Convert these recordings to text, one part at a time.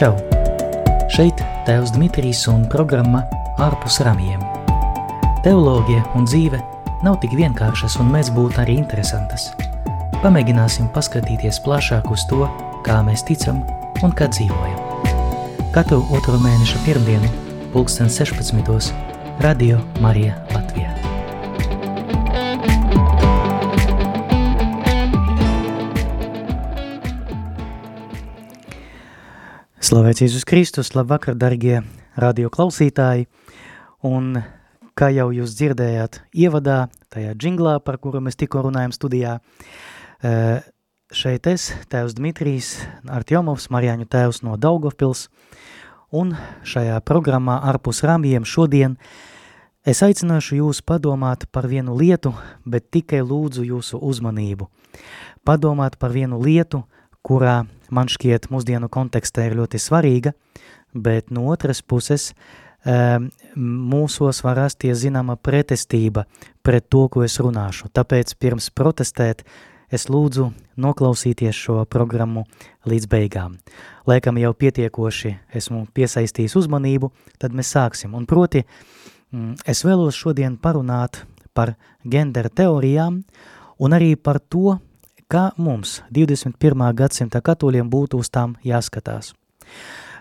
Čau! Šeit Tēvs Dmitrijs un programma Ārpus ramiem. Teoloģija un dzīve nav tik vienkāršas un mēs būt arī interesantas. Pamēģināsim paskatīties plašāk uz to, kā mēs ticam un kā dzīvojam. Katru otro mēneša pirmdienu, pulksten 16. Radio Marija Latvijā. Slavēts Jēzus Kristus, labvakar, dargie radio klausītāji, un kā jau jūs dzirdējāt ievadā, tajā džinglā, par kuru mēs tikko runājam studijā, eh, šeit es, tēvs Dmitrijs Artjomovs, Marijāņu tēvs no Daugavpils, un šajā programmā ārpus rāmjiem šodien es aicināšu jūs padomāt par vienu lietu, bet tikai lūdzu jūsu uzmanību. Padomāt par vienu lietu, kurā man šķiet mūsdienu kontekstē ir ļoti svarīga, bet no otras puses ehm, mūsos var rasties zināma pretestība pret to, ko es runāšu. Tāpēc pirms protestēt es lūdzu noklausīties šo programmu līdz beigām. Laikam jau pietiekoši esmu piesaistījis uzmanību, tad mēs sāksim. Un proti, mm, es vēlos šodien parunāt par gender teorijām un arī par to, kā mums 21. gadsimta katoļiem būtu uz tām jāskatās.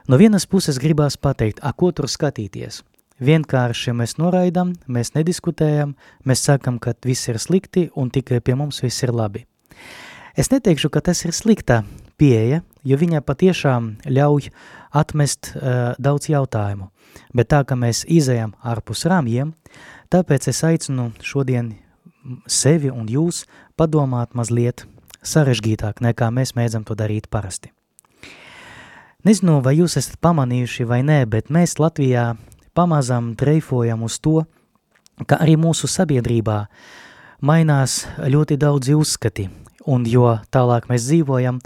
No vienas puses gribās pateikt, a, ko tur skatīties? Vienkārši mēs noraidam, mēs nediskutējam, mēs sakam, ka viss ir slikti un tikai pie mums viss ir labi. Es neteikšu, ka tas ir slikta pieeja, jo viņa patiešām ļauj atmest uh, daudz jautājumu, bet tā, ka mēs izējam ārpus rāmjiem, tāpēc es aicinu šodien sevi un jūs padomāt mazliet sarežģītāk nekā mēs mēdzam to darīt parasti. Nezinu, vai jūs esat pamanījuši vai nē, bet mēs Latvijā pamazam dreifojam uz to, ka arī mūsu sabiedrībā mainās ļoti daudzi uzskati, un jo tālāk mēs dzīvojam,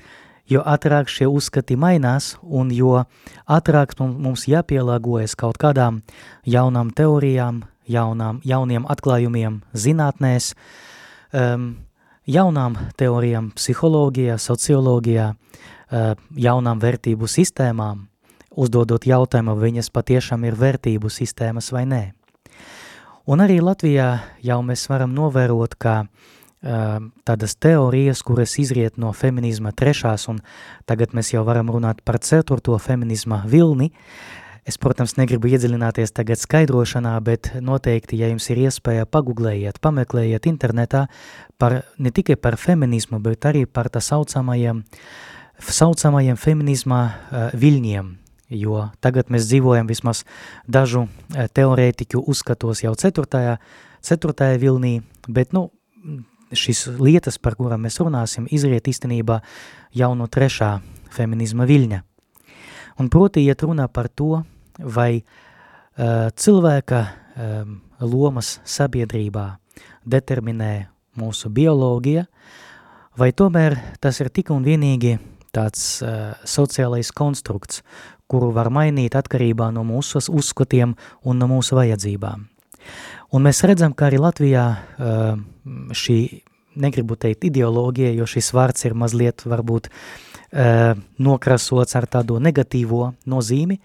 jo ātrāk šie uzskati mainās, un jo ātrāk mums jāpielāgojas kaut kādām jaunām teorijām, jaunām, jauniem atklājumiem zinātnēs, um, jaunām teorijām psiholoģijā, socioloģijā, eh, jaunām vērtību sistēmām, uzdodot jautājumu, viņas patiešām ir vērtību sistēmas vai nē. Un arī Latvijā jau mēs varam novērot, ka uh, tādas teorijas, kuras izriet no feminisma trešās, un tagad mēs jau varam runāt par ceturto feminisma vilni, Es, protams, negribu iedziļināties tagad skaidrošanā, bet noteikti, ja jums ir iespēja paguglējiet, pameklējiet internetā par, ne tikai par feminismu, bet arī par tā saucamajiem, saucamajiem feminismā uh, viļņiem, jo tagad mēs dzīvojam vismaz dažu uh, teorētiķu uzskatos jau ceturtajā, ceturtajā vilnī, bet, nu, šis lietas, par kurām mēs runāsim, izriet īstenībā jau no trešā feminisma viļņa. Un proti iet runā par to, vai uh, cilvēka um, lomas sabiedrībā determinē mūsu bioloģija, vai tomēr tas ir tik un vienīgi tāds uh, sociālais konstrukts, kuru var mainīt atkarībā no mūsu uzskatiem un no mūsu vajadzībām. Un mēs redzam, ka arī Latvijā uh, šī, negribu teikt ideoloģija, jo šis vārds ir mazliet varbūt uh, nokrasots ar tādu negatīvo nozīmi,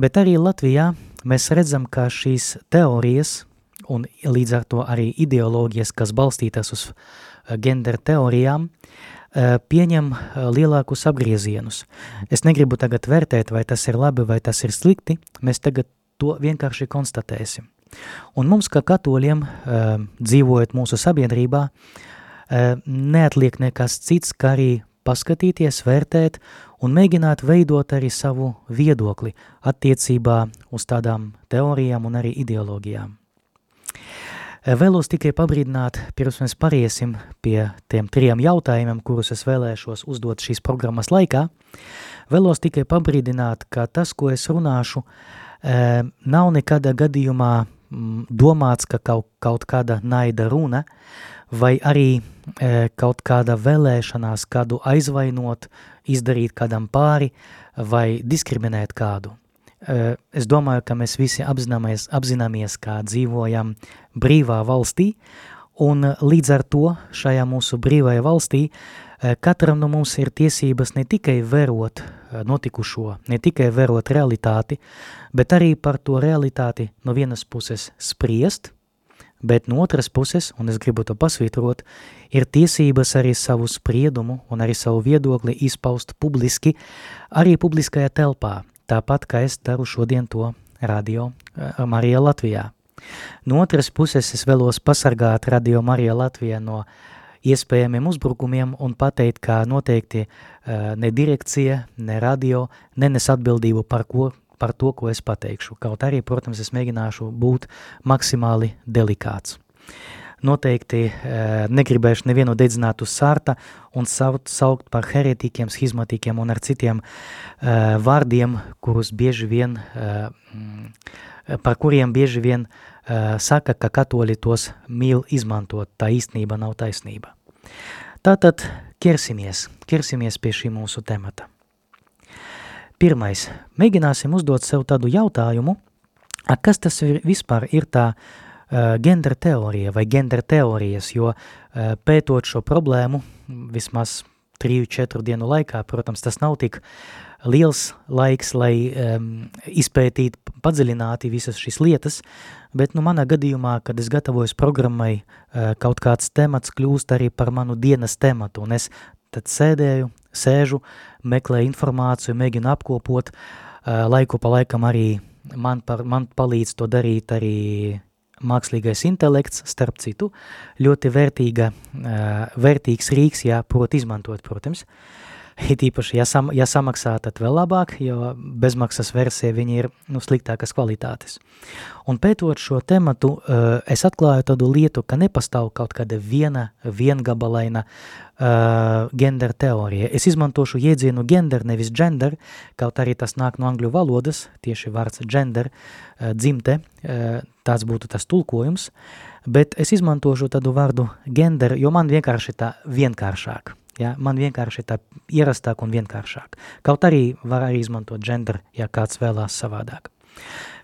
Bet arī Latvijā mēs redzam, ka šīs teorijas un līdz ar to arī ideoloģijas, kas balstītas uz eh, gender teorijām, eh, pieņem eh, lielākus apgriezienus. Es negribu tagad vērtēt, vai tas ir labi vai tas ir slikti, mēs tagad to vienkārši konstatēsim. Un mums, kā katoļiem, dzīvojot mūsu sabiedrībā, neatliek nekas cits, kā arī paskatīties, vērtēt un mēģināt veidot arī savu viedokli attiecībā uz tādām teorijām un arī ideoloģijām. Vēlos tikai pabrīdināt, pirms mēs pariesim pie tiem trijiem jautājumiem, kurus es vēlēšos uzdot šīs programmas laikā, vēlos tikai pabrīdināt, ka tas, ko es runāšu, eh, nav nekādā gadījumā mm, domāts, ka kaut, kaut kāda naida runa, vai arī e, kaut kāda vēlēšanās kādu aizvainot, izdarīt kādam pāri vai diskriminēt kādu. E, es domāju, ka mēs visi apzināmies, apzināmies, kā dzīvojam brīvā valstī, un līdz ar to šajā mūsu brīvajā valstī Katram no mums ir tiesības ne tikai vērot notikušo, ne tikai vērot realitāti, bet arī par to realitāti no vienas puses spriest, bet no otras puses, un es gribu to pasvītrot, ir tiesības arī savu spriedumu un arī savu viedokli izpaust publiski, arī publiskajā telpā, tāpat kā es daru šodien to radio Marija Latvijā. No otras puses es vēlos pasargāt radio Marija Latvijā no iespējamiem uzbrukumiem un pateikt, ka noteikti uh, ne direkcija, ne radio nenes atbildību par, ko, par to, ko es pateikšu. Kaut arī, protams, es mēģināšu būt maksimāli delikāts. Noteikti uh, negribēšu nevienu dedzināt uz sārta un saukt, saukt par heretikiem, schizmatikiem un ar citiem uh, vārdiem, kurus bieži vien, uh, par kuriem bieži vien saka, ka katoļi tos mīl izmantot, tā īstenība nav taisnība. Tātad ķersimies, ķersimies pie šī mūsu temata. Pirmais, mēģināsim uzdot sev tādu jautājumu, a, kas tas ir, vispār ir tā uh, gender teorija vai gender teorijas, jo uh, pētot šo problēmu vismaz 3-4 dienu laikā, protams, tas nav tik liels laiks, lai um, izpētītu padziļināti visas šīs lietas, bet nu manā gadījumā, kad es gatavojos programmai, uh, kaut kāds temats kļūst arī par manu dienas tematu, un es tad sēdēju, sēžu, meklēju informāciju, mēģinu apkopot, uh, laiku pa laikam arī man, par, man palīdz to darīt arī mākslīgais intelekts, starp citu, ļoti vērtīga, vērtīgs rīks, jā, prot izmantot, protams. It īpaši, ja, sam, ja samaksā, tad vēl labāk, jo bezmaksas versija viņi ir nu, sliktākas kvalitātes. Un pētot šo tematu, es atklāju tādu lietu, ka nepastāv kaut kāda viena, viengabalaina uh, gender teorija. Es izmantošu jēdzienu gender, nevis gender, kaut arī tas nāk no angļu valodas, tieši vārds gender, uh, dzimte, uh, tāds būtu tas tulkojums, bet es izmantošu tādu vārdu gender, jo man vienkārši tā vienkāršāk. Ja, man vienkārši tā ierastāk un vienkāršāk. Kaut arī var arī izmantot gender, ja kāds vēlās savādāk.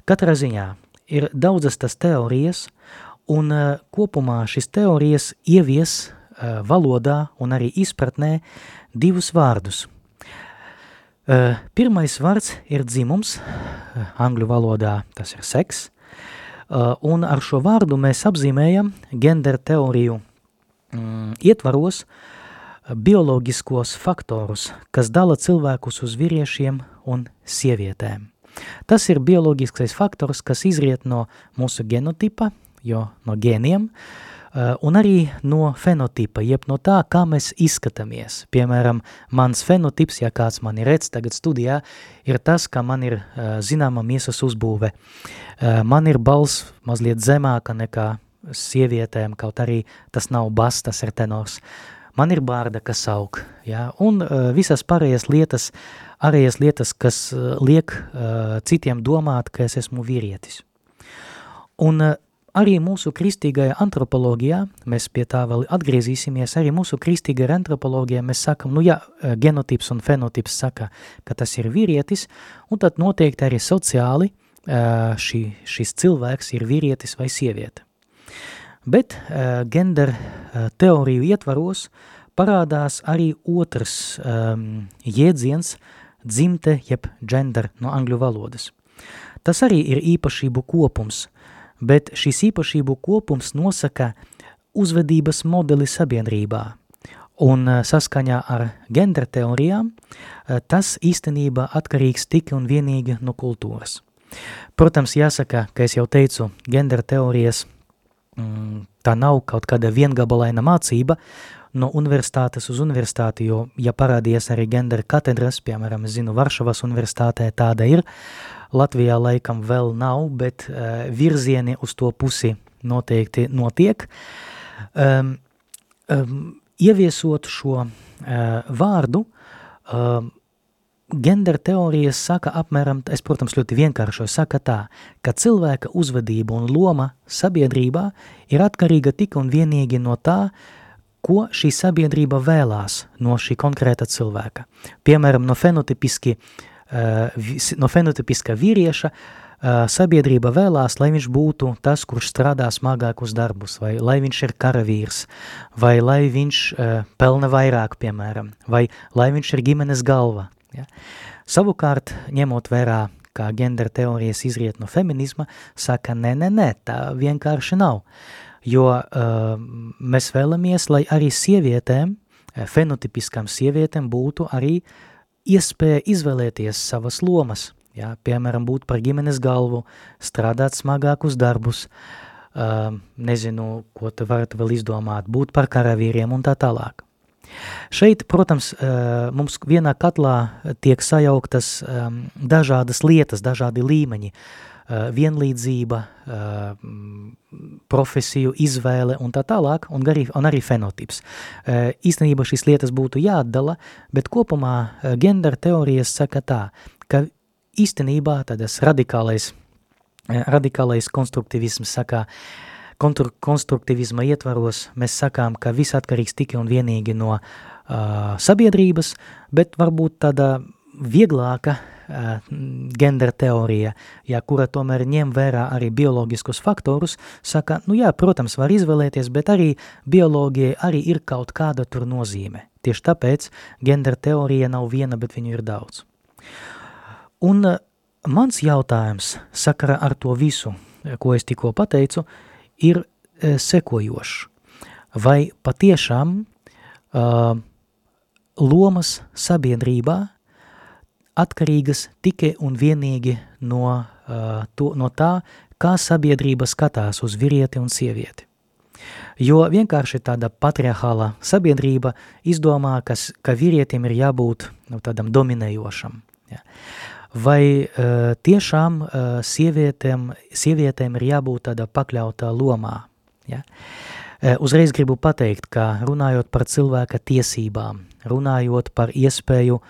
Katrā ziņā ir daudzas tas teorijas, un uh, kopumā šis teorijas ievies uh, valodā un arī izpratnē divus vārdus. Uh, pirmais vārds ir dzimums, angļu valodā tas ir seks, un ar šo vārdu mēs apzīmējam gender teoriju mm, ietvaros uh, bioloģiskos faktorus, kas dala cilvēkus uz vīriešiem un sievietēm. Tas ir bioloģiskais faktors, kas izriet no mūsu genotipa, jo no gēniem, uh, un arī no fenotipa, jeb no tā, kā mēs izskatāmies. Piemēram, mans fenotips, ja kāds mani redz tagad studijā, ir tas, ka man ir uh, zināma miesas uzbūve. Uh, man ir balss mazliet zemāka nekā sievietēm, kaut arī tas nav bas, tas ir tenors. Man ir bārda, kas aug, ja? un visas pārējās lietas, ārējās lietas, kas liek citiem domāt, ka es esmu vīrietis. Un Arī mūsu kristīgajā antropoloģijā, mēs pie tā vēl atgriezīsimies, arī mūsu kristīgajā antropoloģijā mēs sakam, nu ja eh, genotips un fenotips saka, ka tas ir vīrietis, un tad noteikti arī sociāli eh, šī, šis cilvēks ir vīrietis vai sieviete. Bet uh, gender teoriju ietvaros parādās arī otrs um, jēdziens dzimte jeb gender no angļu valodas. Tas arī ir īpašību kopums, bet šis īpašību kopums nosaka uzvedības modeli sabiedrībā. Un eh, saskaņā ar gender teorijām eh, tas īstenībā atkarīgs tikai un vienīgi no kultūras. Protams, jāsaka, ka es jau teicu, gender teorijas mm, tā nav kaut kāda viengabalaina mācība no universitātes uz universitāti, jo, ja parādījies arī gender katedras, piemēram, es zinu, Varšavas universitātē tāda ir, Latvijā laikam vēl nav, bet uh, virzieni uz to pusi noteikti notiek. Um, um, ieviesot šo uh, vārdu, um, gender teorijas saka apmēram, es, protams, ļoti vienkāršoju, saka tā, ka cilvēka uzvedība un loma sabiedrībā ir atkarīga tik un vienīgi no tā, ko šī sabiedrība vēlās no šī konkrēta cilvēka. Piemēram, no fenotipiski uh, no fenotipiska vīrieša sabiedrība vēlās, lai viņš būtu tas, kurš strādā smagākus darbus, vai lai viņš ir karavīrs, vai lai viņš pelna vairāk, piemēram, vai lai viņš ir ģimenes galva. Ja? Savukārt, ņemot vērā, kā gender teorijas izriet no feminisma, saka, nē, nē, nē, tā vienkārši nav. Jo uh, mēs vēlamies, lai arī sievietēm, fenotipiskām sievietēm būtu arī iespēja izvēlēties savas lomas, ja? piemēram, būt par ģimenes galvu, strādāt smagākus darbus, uh, nezinu, ko te varat vēl izdomāt, būt par karavīriem un tā tālāk. Šeit, protams, mums vienā katlā tiek sajauktas dažādas lietas, dažādi līmeņi, vienlīdzība, profesiju izvēle un tā tālāk, un arī, un arī fenotips. Īstenībā šīs lietas būtu jāatdala, bet kopumā gender teorijas saka tā, ka īstenībā tādas radikālais, radikālais konstruktivisms saka, uh, konstruktivisma ietvaros mēs sakām, ka viss atkarīgs tikai un vienīgi no uh, sabiedrības, bet varbūt tāda vieglāka uh, gender teorija, ja, kura tomēr ņem vērā arī bioloģiskus faktorus, saka, nu jā, protams, var izvēlēties, bet arī bioloģijai arī ir kaut kāda tur nozīme. Tieši tāpēc gender teorija nav viena, bet viņu ir daudz. Un uh, mans jautājums sakara ar to visu, ko es tikko pateicu, ir sekojošs. Vai patiešām uh, lomas sabiedrībā atkarīgas tikai un vienīgi no, uh, to, no tā, kā sabiedrība skatās uz vīrieti un sievieti. Jo vienkārši tāda patriarchāla sabiedrība izdomā, kas, ka vīrietim ir jābūt nu, tādam dominējošam. Ja. Vai uh, tiešām uh, sievietēm, sievietēm ir jābūt tādā pakļautā lomā? Ja? Uh, uzreiz gribu pateikt, ka runājot par cilvēka tiesībām, runājot par iespēju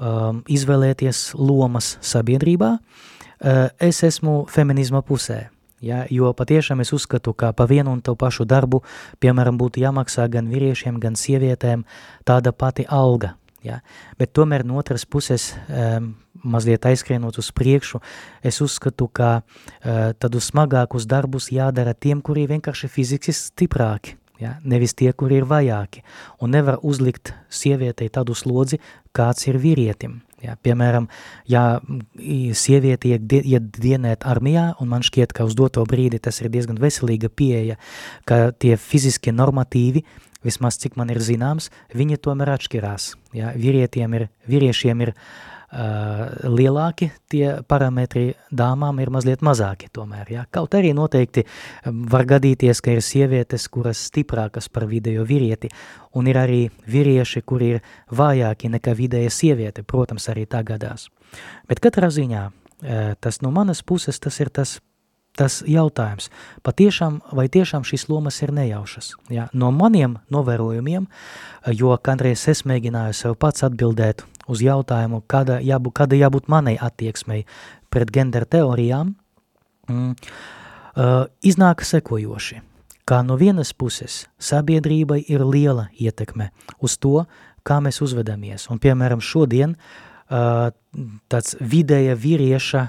um, izvēlēties lomas sabiedrībā, uh, es esmu feminisma pusē. Ja, jo patiešām es uzskatu, ka pa vienu un to pašu darbu, piemēram, būtu jāmaksā gan vīriešiem, gan sievietēm tāda pati alga. Ja? Bet tomēr no otras puses, um, mazliet aizskrienot uz priekšu, es uzskatu, ka uh, tādus smagākus darbus jādara tiem, kuri vienkārši fiziski stiprāki, ja? nevis tie, kuri ir vajāki. Un nevar uzlikt sievietei tādu slodzi, kāds ir vīrietim. Ja, piemēram, ja sieviete iet, iet dienēt armijā, un man šķiet, ka uz doto brīdi tas ir diezgan veselīga pieeja, ka tie fiziskie normatīvi vismaz cik man ir zināms, viņi tomēr atšķirās. Ja? Vīrietiem ir, vīriešiem ir uh, lielāki tie parametri, dāmām ir mazliet mazāki tomēr. Ja? Kaut arī noteikti var gadīties, ka ir sievietes, kuras stiprākas par vidējo vīrieti, un ir arī vīrieši, kuri ir vājāki nekā vidēja sieviete, protams, arī tā gadās. Bet katrā ziņā, tas no manas puses, tas ir tas tas jautājums, patiešām, vai tiešām šīs lomas ir nejaušas. Ja? No maniem novērojumiem, jo kādreiz es mēģināju sev pats atbildēt uz jautājumu, kāda jābūt, kāda jābūt manai attieksmei pret gender teorijām, mm, uh, iznāk sekojoši, kā no vienas puses sabiedrībai ir liela ietekme uz to, kā mēs uzvedamies. Un, piemēram, šodien uh, tāds vidēja vīrieša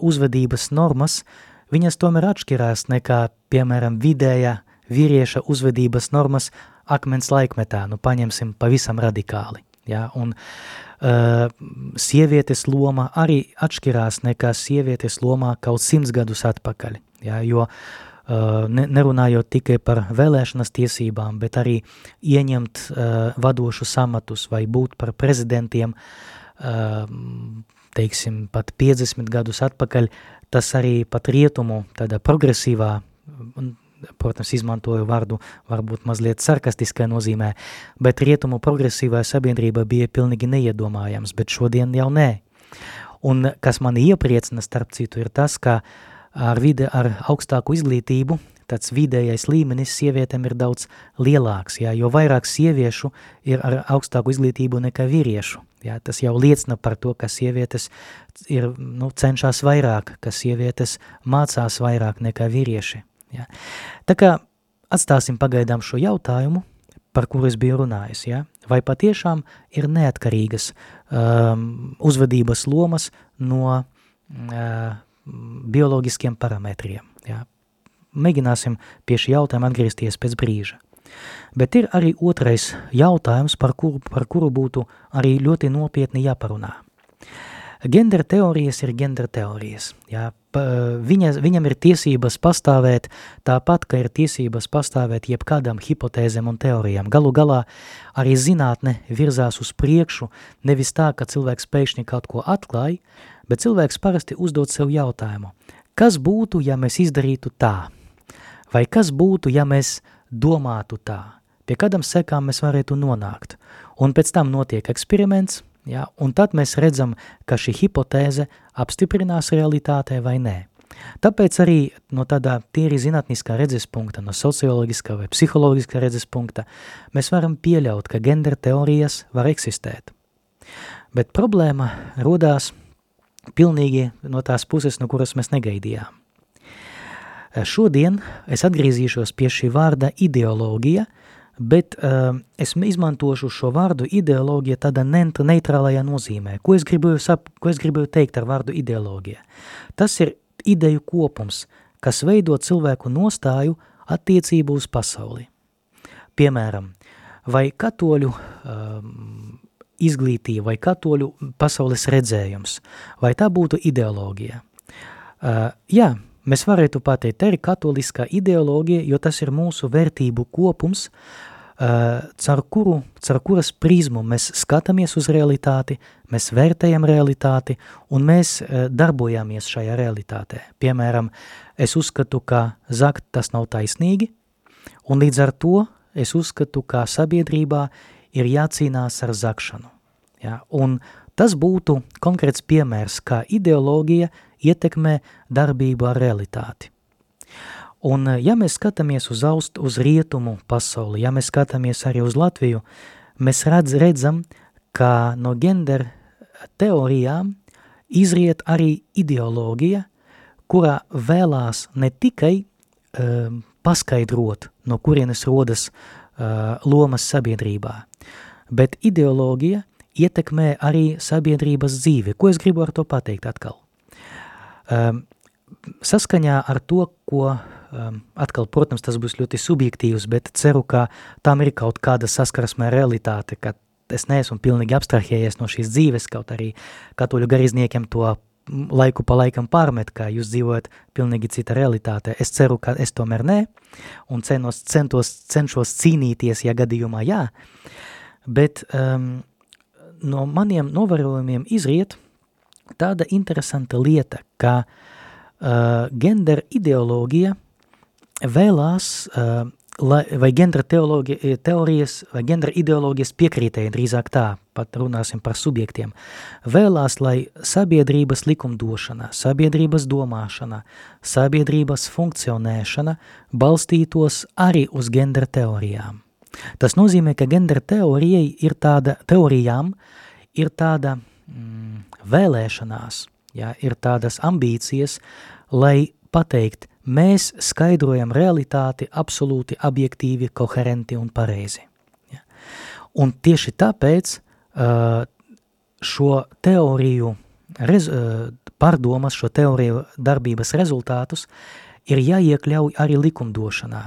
uzvedības normas uh, viņas tomēr atšķirās nekā, piemēram, vidēja vīrieša uzvedības normas akmens laikmetā, nu paņemsim pavisam radikāli. Ja? Un uh, sievietes loma arī atšķirās nekā sievietes lomā kaut simts gadus atpakaļ, ja? jo uh, ne, nerunājot tikai par vēlēšanas tiesībām, bet arī ieņemt uh, vadošus amatus vai būt par prezidentiem, uh, teiksim, pat 50 gadus atpakaļ, tas arī pat rietumu tādā progresīvā, protams, izmantoju vārdu varbūt mazliet sarkastiskai nozīmē, bet rietumu progresīvā sabiedrība bija pilnīgi neiedomājams, bet šodien jau nē. Un kas mani iepriecina starp citu ir tas, ka ar vide, ar augstāku izglītību tāds vidējais līmenis sievietēm ir daudz lielāks, jā, jo vairāk sieviešu ir ar augstāku izglītību nekā vīriešu. Jā, tas jau liecina par to, ka sievietes ir, nu, cenšas vairāk, ka sievietes mācās vairāk nekā vīrieši. Jā. Tā kā atstāsim pagaidām šo jautājumu, par kuru es biju runājis, ja? vai patiešām ir neatkarīgas um, uzvedības lomas no uh, bioloģiskiem parametriem. Ja? Mēģināsim pie šī jautājuma atgriezties pēc brīža. Bet ir arī otrais jautājums, par kuru, par kuru būtu arī ļoti nopietni jāparunā. Gender teorijas ir gender teorijas. Jā, viņa, viņam ir tiesības pastāvēt tāpat, ka ir tiesības pastāvēt jebkādam hipotēzēm un teorijām. Galu galā arī zinātne virzās uz priekšu, nevis tā, ka cilvēks pēkšņi kaut ko atklāja, bet cilvēks parasti uzdod sev jautājumu, kas būtu, ja mēs izdarītu tā? Vai kas būtu, ja mēs domātu tā? Pie kādam sekām mēs varētu nonākt? Un pēc tam notiek eksperiments, Ja? Un tad mēs redzam, ka šī hipotēze apstiprinās realitātē vai nē. Tāpēc arī no tādā tīri zinātniskā redzes punkta, no socioloģiskā vai psiholoģiskā redzes punkta, mēs varam pieļaut, ka gender teorijas var eksistēt. Bet problēma rodās pilnīgi no tās puses, no kuras mēs negaidījām. Šodien es atgriezīšos pie šī vārda ideoloģija – bet uh, es izmantošu šo vārdu ideoloģija tādā neitrālajā nozīmē. Ko es, gribēju sap, ko es gribēju teikt ar vārdu ideoloģija? Tas ir ideju kopums, kas veido cilvēku nostāju attiecību uz pasauli. Piemēram, vai katoļu um, izglītība vai katoļu pasaules redzējums, vai tā būtu ideoloģija? Uh, jā, mēs varētu pateikt, tā ir katoliskā ideoloģija, jo tas ir mūsu vērtību kopums, caur, kuru, caur kuras prizmu mēs skatāmies uz realitāti, mēs vērtējam realitāti un mēs eh, darbojamies šajā realitātē. Piemēram, es uzskatu, ka zakt tas nav taisnīgi, un līdz ar to es uzskatu, ka sabiedrībā ir jācīnās ar zakšanu. Ja? Un tas būtu konkrēts piemērs, kā ideoloģija ietekmē darbību ar realitāti. Un, eh, ja mēs skatāmies uz aust, uz rietumu pasauli, ja mēs skatāmies arī uz Latviju, mēs redz, redzam, ka no gender teorijām izriet arī ideoloģija, kurā vēlās ne tikai uh, paskaidrot, no kurienes rodas uh, lomas sabiedrībā, bet ideoloģija ietekmē arī sabiedrības dzīvi. Ko es gribu ar to pateikt atkal? Um, saskaņā ar to, ko um, atkal, protams, tas būs ļoti subjektīvs, bet ceru, ka tam ir kaut kāda saskarsmē realitāte, ka es neesmu pilnīgi abstrahējies no šīs dzīves, kaut arī katoļu garizniekiem to laiku pa laikam pārmet, ka jūs dzīvojat pilnīgi cita realitāte. Es ceru, ka es tomēr nē, un cenos, centos, cenšos cīnīties, ja gadījumā jā, bet um, no maniem novērojumiem izriet tāda interesanta lieta, ka uh, gender ideoloģija – vēlās, uh, lai, vai gendra teorijas vai gendra ideoloģijas piekrītēji, drīzāk tā, pat runāsim par subjektiem, vēlās, lai sabiedrības likumdošana, sabiedrības domāšana, sabiedrības funkcionēšana balstītos arī uz gendra teorijām. Tas nozīmē, ka gendra teorijai ir tāda, teorijām ir tāda mm, vēlēšanās, ja, ir tādas ambīcijas, lai pateikt, mēs skaidrojam realitāti absolūti objektīvi, koherenti un pareizi. Ja. Un tieši tāpēc uh, šo teoriju rez, uh, pārdomas, šo teoriju darbības rezultātus ir jāiekļauj arī likumdošanā.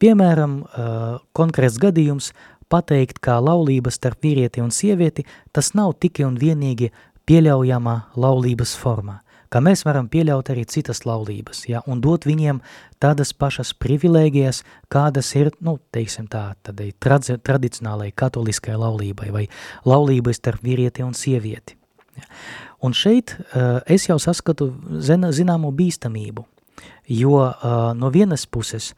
Piemēram, uh, konkrēts gadījums pateikt, kā laulības starp vīrieti un sievieti, tas nav tikai un vienīgi pieļaujama laulības forma ka mēs varam pieļaut arī citas laulības, ja, un dot viņiem tādas pašas privilēģijas, kādas ir, nu, teiksim tā, tādai tradici tradicionālai katoliskai laulībai vai laulībai starp vīrieti un sievieti. Ja. Un šeit uh, es jau saskatu zina, zināmu bīstamību, jo uh, no vienas puses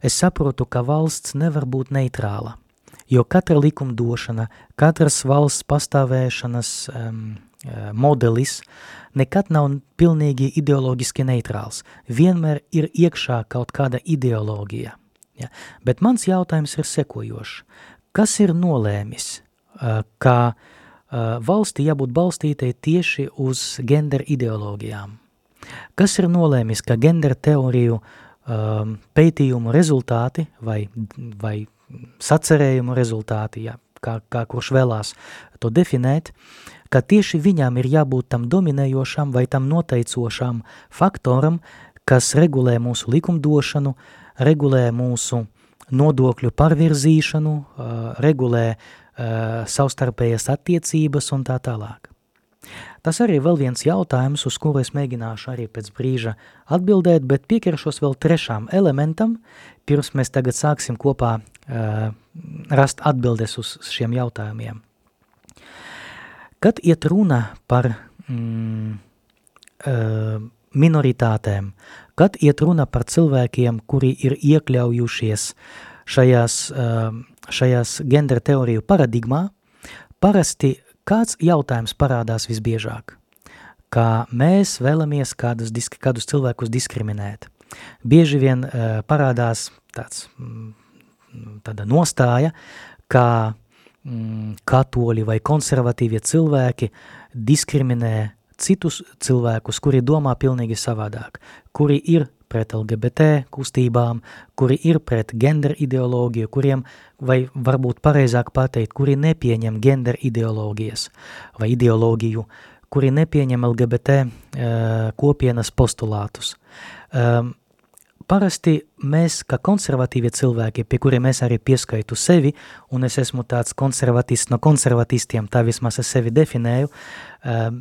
es saprotu, ka valsts nevar būt neitrāla, jo katra likumdošana, katras valsts pastāvēšanas um, modelis nekad nav pilnīgi ideoloģiski neitrāls. Vienmēr ir iekšā kaut kāda ideoloģija. Ja? Bet mans jautājums ir sekojošs. Kas ir nolēmis, ka valstī jābūt balstītai tieši uz gender ideoloģijām? Kas ir nolēmis, ka gender teoriju pētījumu rezultāti vai, vai sacerējumu rezultāti, ja, kā, kā kurš vēlās to definēt, ka tieši viņām ir jābūt tam dominējošam vai tam noteicošam faktoram, kas regulē mūsu likumdošanu, regulē mūsu nodokļu parvirzīšanu, regulē savstarpējas attiecības un tā tālāk. Tas arī vēl viens jautājums, uz kuru es mēģināšu arī pēc brīža atbildēt, bet pieķeršos vēl trešām elementam, pirms mēs tagad sāksim kopā uh, rast atbildes uz šiem jautājumiem. Kad iet runa par mm, uh, minoritātēm, kad iet runa par cilvēkiem, kuri ir iekļaujušies šajās, uh, šajās gender teoriju paradigmā, parasti Kāds jautājums parādās visbiežāk? Kā mēs vēlamies kādus, kādus cilvēkus diskriminēt. Bieži vien uh, parādās tāds, mm, tāda nostāja, kā mm, katoļi vai konservatīvie cilvēki diskriminē citus cilvēkus, kuri domā pilnīgi savādāk, kuri ir pret LGBT kustībām, kuri ir pret gender ideoloģiju, kuriem, vai varbūt pareizāk pateikt, kuri nepieņem gender ideoloģijas vai ideoloģiju, kuri nepieņem LGBT uh, kopienas postulātus. Um, parasti mēs, kā konservatīvie cilvēki, pie kuriem es arī pieskaitu sevi, un es esmu tāds konservatists no konservatistiem, tā vismaz es sevi definēju, um,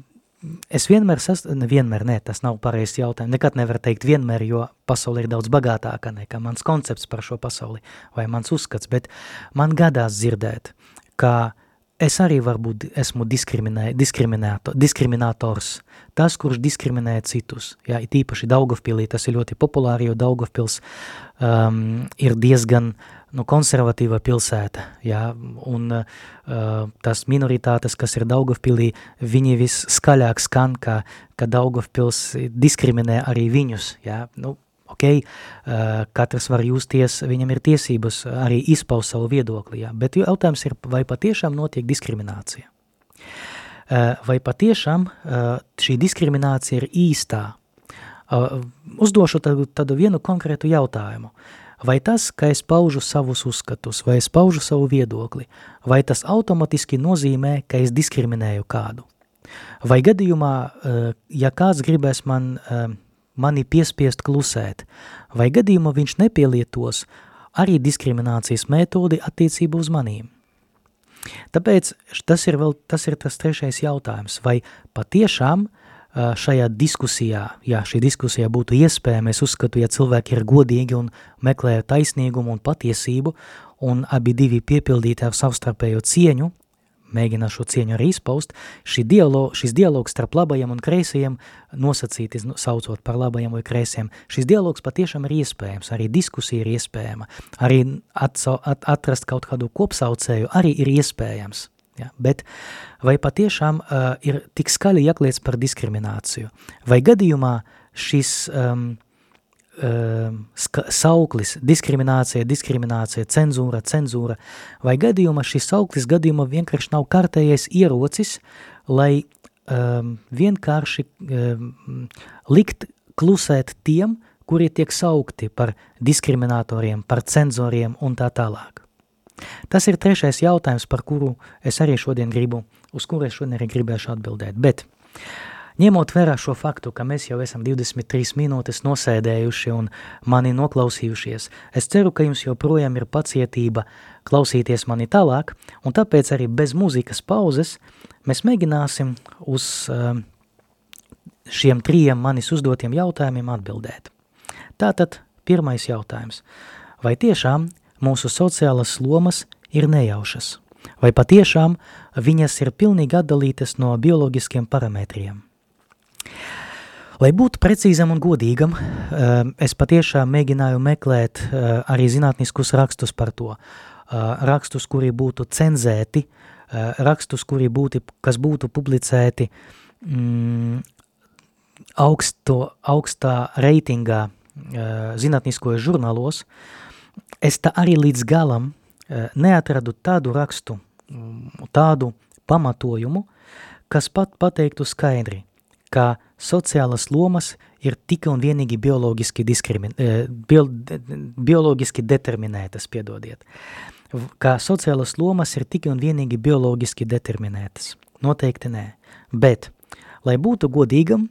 es vienmēr, sas, vienmēr, nē, tas nav pareizs jautājums, nekad nevar teikt vienmēr, jo pasauli ir daudz bagātāka nekā mans koncepts par šo pasauli vai mans uzskats, bet man gadās dzirdēt, ka es arī varbūt esmu diskriminators, tas, kurš diskriminē citus, jā, it īpaši Daugavpilī, tas ir ļoti populāri, jo Daugavpils um, ir diezgan nu, konservatīva pilsēta, jā, un uh, tas minoritātes, kas ir Daugavpilī, viņi viskaļāk skan, ka, ka Daugavpils diskriminē arī viņus, jā, nu, ok, uh, katrs var justies, viņam ir tiesības arī izpaust savu viedokli, jā, bet jautājums ir, vai patiešām notiek diskriminācija? Uh, vai patiešām uh, šī diskriminācija ir īstā? Uzdošu tādu, tādu vienu konkrētu jautājumu. Vai tas, ka es paužu savus uzskatus, vai es paužu savu viedokli, vai tas automatiski nozīmē, ka es diskriminēju kādu? Vai gadījumā, ja kāds gribēs man, mani piespiest klusēt, vai gadījumā viņš nepielietos arī diskriminācijas metodi attiecību uz manīm? Tāpēc tas ir, vēl, tas ir tas trešais jautājums, vai patiešām šajā diskusijā, ja šī diskusija būtu iespējama, es uzskatu, ja cilvēki ir godīgi un meklē taisnīgumu un patiesību, un abi divi piepildīti ar savstarpējo cieņu, mēģina šo cieņu arī izpaust, šī dialog, šis dialogs starp labajiem un kreisajiem, nosacīti saucot par labajiem vai kreisajiem, šis dialogs patiešām ir iespējams, arī diskusija ir iespējama, arī atso, at, atrast kaut kādu kopsaucēju arī ir iespējams. Ja? Bet vai patiešām uh, ir tik skaļi jākliec par diskrimināciju? Vai gadījumā šis um, sauklis, diskriminācija, diskriminācija, cenzūra, cenzūra, vai gadījumā šis sauklis gadījumā vienkārši nav kārtējais ierocis, lai um, vienkārši um, likt klusēt tiem, kuri tiek saukti par diskriminatoriem, par cenzoriem un tā tālāk. Tas ir trešais jautājums, par kuru es arī šodien gribu, uz kuru es šodien arī gribēšu atbildēt. Bet, ņemot vērā šo faktu, ka mēs jau esam 23 minūtes nosēdējuši un mani noklausījušies, es ceru, ka jums joprojām ir pacietība klausīties mani tālāk, un tāpēc arī bez mūzikas pauzes mēs mēģināsim uz uh, šiem trījiem manis uzdotiem jautājumiem atbildēt. Tātad, pirmais jautājums. Vai tiešām mūsu sociālas lomas ir nejaušas, vai patiešām viņas ir pilnīgi atdalītas no bioloģiskiem parametriem. Lai būtu precīzam un godīgam, eh, es patiešām mēģināju meklēt eh, arī zinātniskus rakstus par to. Eh, rakstus, kuri būtu cenzēti, rakstus, kuri būtu, kas būtu publicēti mm, augsto, augstā reitingā zinātniskojos žurnālos, es tā arī līdz galam neatradu tādu rakstu, mm, tādu pamatojumu, kas pat pateiktu skaidri, ka sociālas lomas ir tikai un vienīgi bioloģiski, diskrimin, eh, bio, bioloģiski determinētas, piedodiet. ka sociālas lomas ir tikai un vienīgi bioloģiski determinētas. Noteikti nē. Bet, lai būtu godīgam,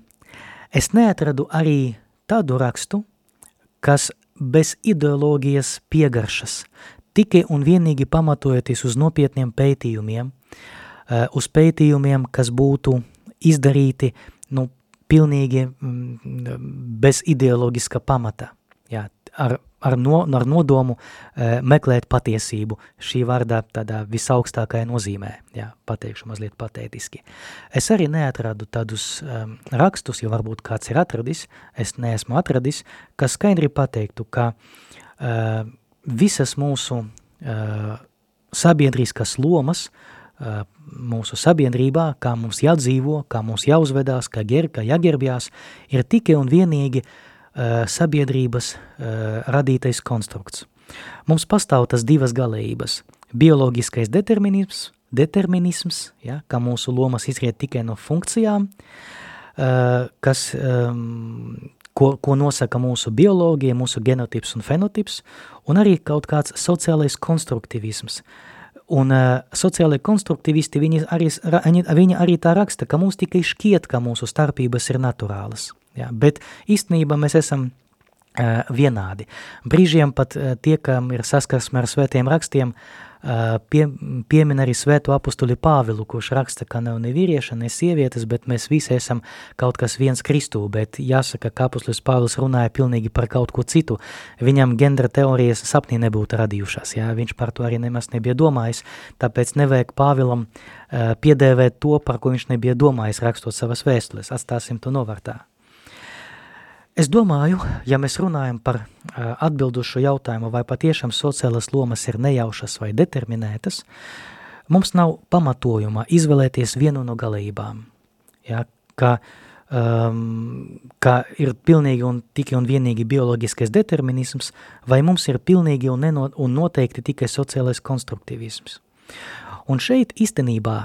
es neatradu arī tādu rakstu, kas bez ideoloģijas piegaršas, tikai un vienīgi pamatojoties uz nopietniem pētījumiem, eh, uz pētījumiem, kas būtu izdarīti nu, pilnīgi mm, bez ideoloģiska pamata. Jā, ar, ar, no, ar nodomu uh, meklēt patiesību šī vārdā tādā visaugstākajā nozīmē, jā, pateikšu mazliet patētiski. Es arī neatradu tādus um, rakstus, jo varbūt kāds ir atradis, es neesmu atradis, kas skaidri pateiktu, ka uh, visas mūsu uh, sabiedriskas lomas uh, mūsu sabiedrībā, kā mums jādzīvo, kā mums jāuzvedās, kā, ger, kā jāgerbjās, ir tikai un vienīgi uh, sabiedrības uh, radītais konstrukts. Mums pastāv tas divas galējības – bioloģiskais determinisms, determinisms ja, kā mūsu lomas izriet tikai no funkcijām, uh, kas, um, ko, ko nosaka mūsu bioloģija, mūsu genotips un fenotips, un arī kaut kāds sociālais konstruktivisms – Un uh, sociālai konstruktivisti, viņi arī, viņi, arī tā raksta, ka mums tikai šķiet, ka mūsu starpības ir naturālas. Ja? Bet īstenībā mēs esam uh, vienādi. Brīžiem pat uh, tie, kam ir saskarsme ar svētiem rakstiem, uh, pie, piemin arī svēto apustuli Pāvilu, kurš raksta, ka nav ne vīrieša, ne sievietes, bet mēs visi esam kaut kas viens Kristū, bet jāsaka, ka apustulis Pāvils runāja pilnīgi par kaut ko citu. Viņam gendra teorijas sapnī nebūtu radījušās, jā, viņš par to arī nemaz nebija domājis, tāpēc nevajag Pāvilam uh, piedēvēt to, par ko viņš nebija domājis, rakstot savas vēstules, atstāsim to novārtā. Es domāju, ja mēs runājam par uh, atbildu šo jautājumu, vai patiešām sociālas lomas ir nejaušas vai determinētas, mums nav pamatojuma izvēlēties vienu no galībām. Ja, ka, um, ka ir pilnīgi un tikai un vienīgi bioloģiskais determinisms, vai mums ir pilnīgi un, neno, un noteikti tikai sociālais konstruktivisms. Un šeit īstenībā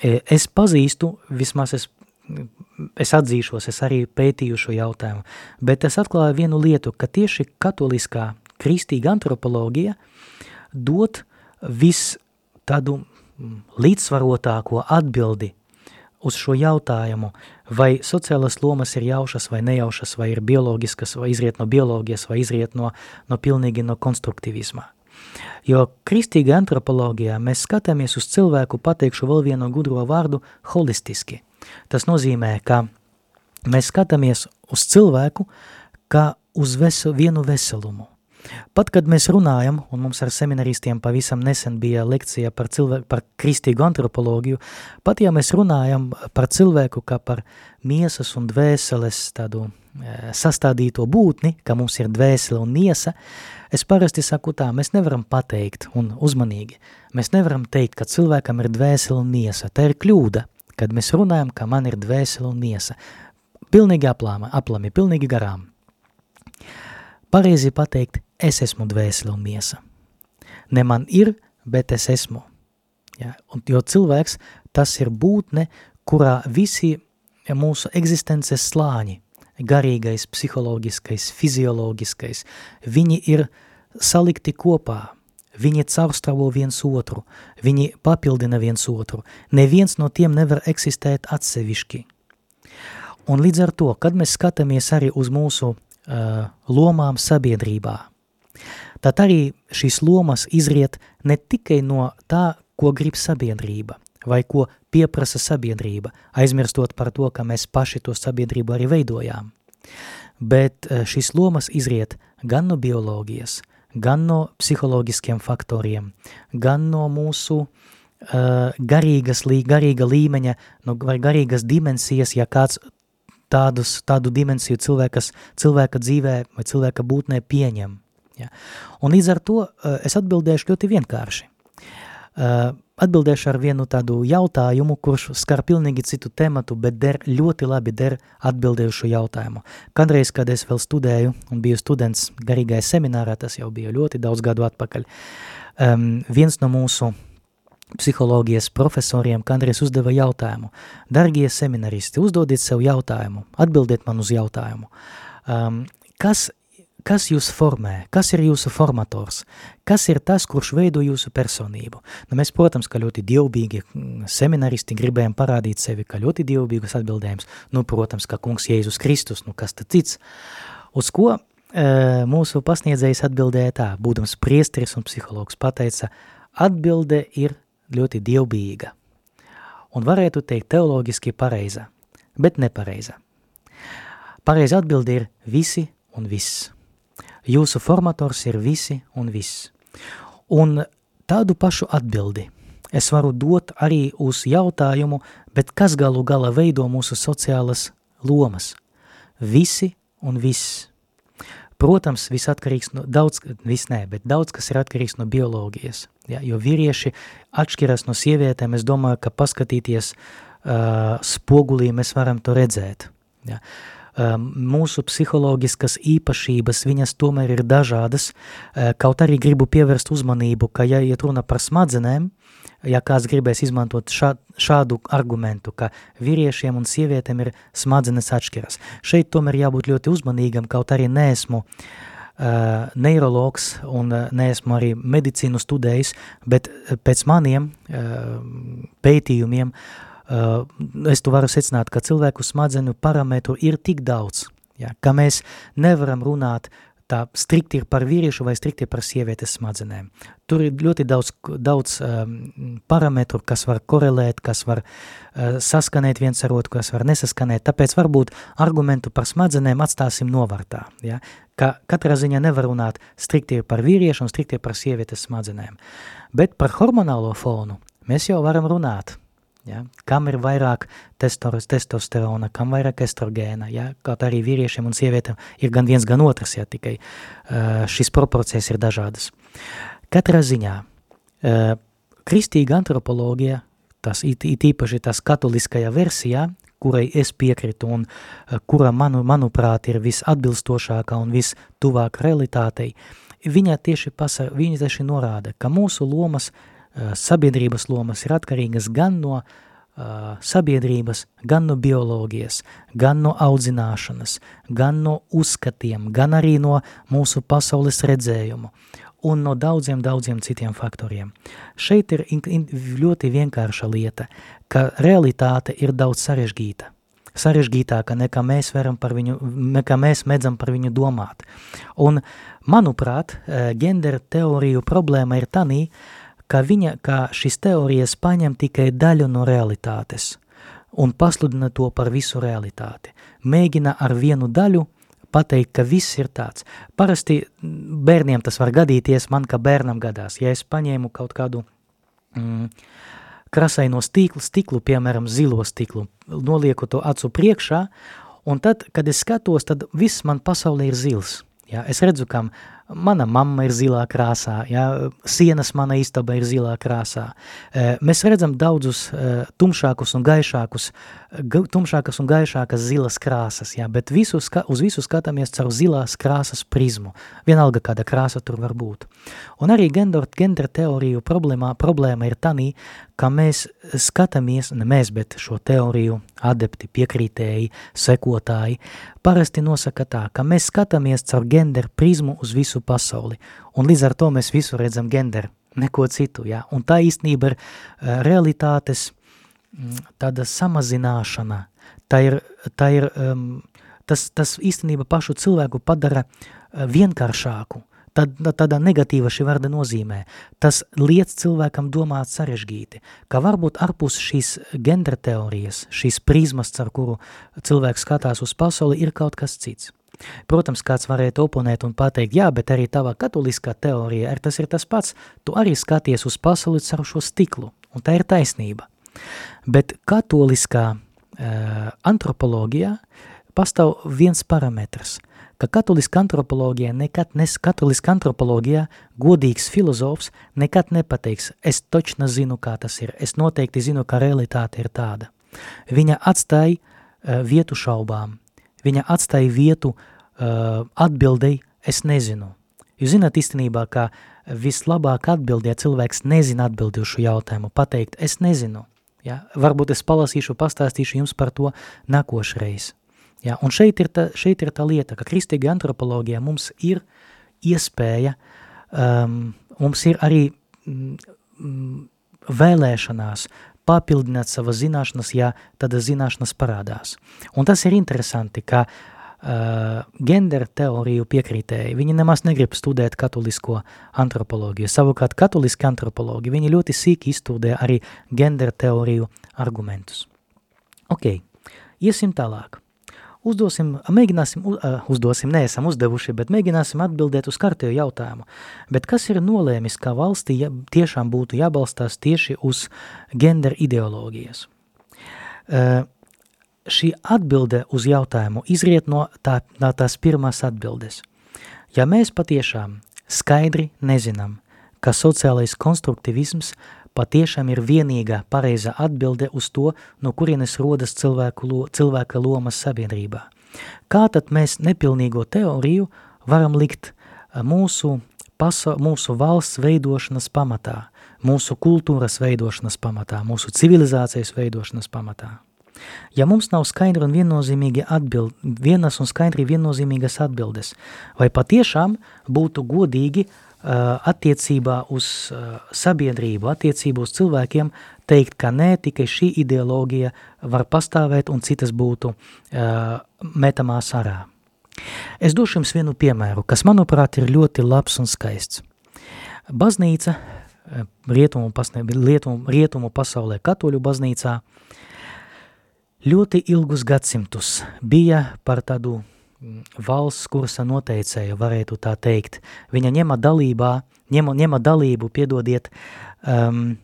es pazīstu, vismaz es es atzīšos, es arī pētīju šo jautājumu, bet es atklāju vienu lietu, ka tieši katoliskā kristīga antropoloģija dot vis tādu mm, līdzsvarotāko atbildi uz šo jautājumu, vai sociālas lomas ir jaušas vai nejaušas, vai ir bioloģiskas, vai izriet no bioloģijas, vai izriet no, no pilnīgi no konstruktivismā. Jo kristīga antropoloģijā mēs skatāmies uz cilvēku, pateikšu vēl vienu gudro vārdu, holistiski – Tas nozīmē, ka mēs skatāmies uz cilvēku kā uz veselu, vienu veselumu. Pat, kad mēs runājam, un mums ar seminaristiem pavisam nesen bija lekcija par, cilvēku, par kristīgu antropoloģiju, pat ja mēs runājam par cilvēku kā par miesas un dvēseles tādu e, sastādīto būtni, ka mums ir dvēsele un miesa, es parasti saku tā, mēs nevaram pateikt, un uzmanīgi, mēs nevaram teikt, ka cilvēkam ir dvēsele un miesa, tā ir kļūda, kad mēs runājam, ka man ir dvēsele un miesa. Pilnīgi aplāma, aplami, pilnīgi garām. Pareizi pateikt, es esmu dvēsele un miesa. Ne man ir, bet es esmu. Ja? Un, jo cilvēks, tas ir būtne, kurā visi mūsu eksistences slāņi, garīgais, psiholoģiskais, fizioloģiskais, viņi ir salikti kopā – Viņi caurstrāvo viens otru, viņi papildina viens otru. Neviens no tiem nevar eksistēt atsevišķi. Un līdz ar to, kad mēs skatāmies arī uz mūsu uh, lomām sabiedrībā, tad arī šīs lomas izriet ne tikai no tā, ko grib sabiedrība, vai ko pieprasa sabiedrība, aizmirstot par to, ka mēs paši to sabiedrību arī veidojām. Bet šīs lomas izriet gan no bioloģijas, gan no psiholoģiskiem faktoriem, gan no mūsu uh, garīgas, garīga līmeņa, no, vai garīgas dimensijas, ja kāds tādus, tādu dimensiju cilvēkas, cilvēka dzīvē vai cilvēka būtnē pieņem. Ja. Un līdz ar to uh, es atbildēšu ļoti vienkārši. Uh, Atbildēšu ar vienu tādu jautājumu, kurš skar pilnīgi citu tematu, bet der ļoti labi der atbildēju šo jautājumu. Kādreiz, kad es vēl studēju un biju students garīgajā seminārā, tas jau bija ļoti daudz gadu atpakaļ, um, viens no mūsu psiholoģijas profesoriem kādreiz uzdeva jautājumu. Dargie seminaristi, uzdodiet sev jautājumu, atbildiet man uz jautājumu. Um, kas, kas jūs formē, kas ir jūsu formators, kas ir tas, kurš veido jūsu personību. Nu, mēs, protams, ka ļoti dievbīgi mm, seminaristi gribējām parādīt sevi, ka ļoti dievbīgus atbildējums, nu, protams, ka kungs Jēzus Kristus, nu, kas tad cits, uz ko e, mūsu pasniedzējs atbildēja tā, būdams priesteris un psihologs pateica, atbilde ir ļoti dievbīga un varētu teikt teoloģiski pareiza, bet nepareiza. Pareiza atbilde ir visi un viss. Jūsu formators ir visi un viss. Un tādu pašu atbildi es varu dot arī uz jautājumu, bet kas galu gala veido mūsu sociālas lomas? Visi un viss. Protams, viss atkarīgs no, daudz, viss nē, bet daudz kas ir atkarīgs no bioloģijas, ja, jo vīrieši atšķiras no sievietēm, es domāju, ka paskatīties uh, spogulī mēs varam to redzēt, ja. Uh, mūsu psiholoģiskas īpašības, viņas tomēr ir dažādas, ehm, kaut arī gribu pievērst uzmanību, ka ja iet runa par smadzenēm, ja kāds gribēs izmantot šā, šādu argumentu, ka vīriešiem un sievietēm ir smadzenes atšķiras. Šeit tomēr jābūt ļoti uzmanīgam, kaut arī neesmu uh, neirologs un uh, neesmu arī medicīnu studējis, bet pēc maniem uh, pētījumiem Uh, es tu varu secināt, ka cilvēku smadzeņu parametru ir tik daudz, ja, ka mēs nevaram runāt tā strikti ir par vīriešu vai strikti par sievietes smadzenēm. Tur ir ļoti daudz, daudz um, parametru, kas var korelēt, kas var uh, saskanēt viens ar otru, kas var nesaskanēt, tāpēc varbūt argumentu par smadzenēm atstāsim novārtā, ja? ka katrā ziņā nevar runāt strikti par vīriešu un strikti par sievietes smadzenēm. Bet par hormonālo fonu mēs jau varam runāt, Ja? Kam ir vairāk testoros, testosterona, kam vairāk estrogēna, ja? kaut arī vīriešiem un sievietēm ir gan viens, gan otrs, ja tikai uh, šīs proporcijas ir dažādas. Katrā ziņā uh, kristīga antropoloģija, tas it, it īpaši tas katoliskajā versijā, kurai es piekritu un uh, kura, manu, manuprāt, ir visatbilstošākā un vistuvāk realitātei, viņa tieši, pasa, viņa tieši norāda, ka mūsu lomas uh, Eh, sabiedrības lomas ir atkarīgas gan no sabiedrības, gan no bioloģijas, gan no audzināšanas, gan no uzskatiem, gan arī no mūsu pasaules redzējumu un no daudziem, daudziem citiem faktoriem. Šeit ir in, in, ļoti vienkārša lieta, ka realitāte ir daudz sarežģīta. Sarežģītāka nekā mēs varam par viņu, nekā mēs medzam par viņu domāt. Un, manuprāt, eh, gender teoriju problēma ir tanī, ka, viņa, ka šis teorijas paņem tikai daļu no realitātes un pasludina to par visu realitāti. Mēģina ar vienu daļu pateikt, ka viss ir tāds. Parasti bērniem tas var gadīties, man kā bērnam gadās. Ja es paņēmu kaut kādu mm, krasaino stiklu, stiklu, piemēram, zilo stiklu, nolieku to acu priekšā, un tad, kad es skatos, tad viss man pasaulē ir zils. Ja, es redzu, kam Mana mamma ir zilā krāsā, ja, sienas mana istaba ir zilā krāsā. E, mēs redzam daudzus e, tumšākus un gaišākus, tumšākas un gaišākas zilas krāsas, ja, bet visu, uz visu skatāmies caur zilās krāsas prizmu. Vienalga, kāda krāsa tur var būt. Un arī gender teoriju problēmā, problēma ir tanī, ka mēs skatāmies, ne mēs, bet šo teoriju adepti, piekrītēji, sekotāji, parasti nosaka tā, ka mēs skatāmies caur gender prizmu uz visu visu pasauli. Un līdz ar to mēs visu redzam gender, neko citu. Ja? Un tā īstenība ir uh, realitātes mm, tāda samazināšana. Tā ir, tā ir um, tas, tas īstenība pašu cilvēku padara uh, vienkāršāku. Tad, tādā negatīva šī vārda nozīmē. Tas liec cilvēkam domāt sarežģīti, ka varbūt ārpus šīs gender teorijas, šīs prizmas, ar kuru cilvēks skatās uz pasauli, ir kaut kas cits. Protams, kāds varētu oponēt un pateikt, jā, bet arī tava katoliskā teorija, ar tas ir tas pats, tu arī skaties uz pasauli caur šo stiklu, un tā ir taisnība. Bet katoliskā uh, antropoloģijā pastāv viens parametrs, ka katoliska antropoloģija nekad nes, katoliska antropoloģijā godīgs filozofs nekad nepateiks, es točna zinu, kā tas ir, es noteikti zinu, ka realitāte ir tāda. Viņa atstāja uh, vietu šaubām, viņa atstāja vietu uh, atbildēji, es nezinu. Jūs zināt īstenībā, ka vislabāk atbildē cilvēks nezina atbildi uz šo jautājumu, pateikt, es nezinu. Ja? Varbūt es palasīšu, pastāstīšu jums par to nākošreiz. Ja, un šeit ir, ta, šeit ir tā lieta, ka kristīga antropoloģija mums ir iespēja, um, mums ir arī mm, vēlēšanās papildināt savas zināšanas, ja tādas zināšanas parādās. Un tas ir interesanti, ka uh, gender teoriju piekrītēji, viņi nemaz negrib studēt katolisko antropoloģiju. Savukārt katoliski antropologi, viņi ļoti sīki izstudē arī gender teoriju argumentus. Ok, iesim tālāk. Uzdosim, mēģināsim, uh, uzdosim, neesam uzdevuši, bet mēģināsim atbildēt uz kārtējo jautājumu. Bet kas ir nolēmis, ka valstī tiešām būtu jābalstās tieši uz gender ideoloģijas? Uh, šī atbilde uz jautājumu izriet no, tā, no tās pirmās atbildes. Ja mēs patiešām skaidri nezinām, ka sociālais konstruktivisms patiešām ir vienīgā pareizā atbilde uz to, no kurienes rodas cilvēku lo, cilvēka lomas sabiedrībā. Kā tad mēs nepilnīgo teoriju varam likt eh, mūsu, pasa, mūsu valsts veidošanas pamatā, mūsu kultūras veidošanas pamatā, mūsu civilizācijas veidošanas pamatā? Ja mums nav skaidri un viennozīmīgi atbild, vienas un skaidri viennozīmīgas atbildes, vai patiešām būtu godīgi Uh, attiecībā uz uh, sabiedrību, attiecībā uz cilvēkiem teikt, ka nē, tikai šī ideoloģija var pastāvēt un citas būtu uh, metamās arā. Es došu jums vienu piemēru, kas, manuprāt, ir ļoti labs un skaists. Baznīca, rietumu, pasne, rietumu, rietumu pasaulē katoļu baznīcā, ļoti ilgus gadsimtus bija par tādu valsts kursa noteicēju, varētu tā teikt. Viņa ņema dalībā, ņema, ņema dalību, piedodiet, um,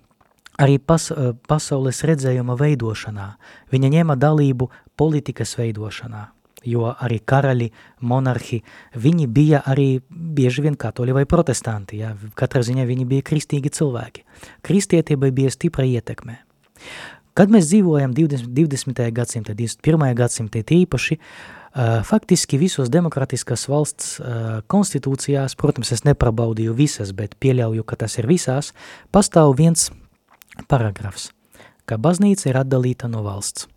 arī pas, uh, pasaules redzējuma veidošanā. Viņa ņema dalību politikas veidošanā, jo arī karaļi, monarhi, viņi bija arī bieži vien katoļi vai protestanti, ja? katrā ziņā viņi bija kristīgi cilvēki. Kristietība bija stipra ietekmē. Kad mēs dzīvojam 20. 20. gadsimtā, 21. gadsimtā tīpaši, uh, faktiski visos demokratiskas valsts uh, konstitūcijās, protams, es neprabaudīju visas, bet pieļauju, ka tas ir visās, pastāv viens paragrafs, ka baznīca ir atdalīta no valsts.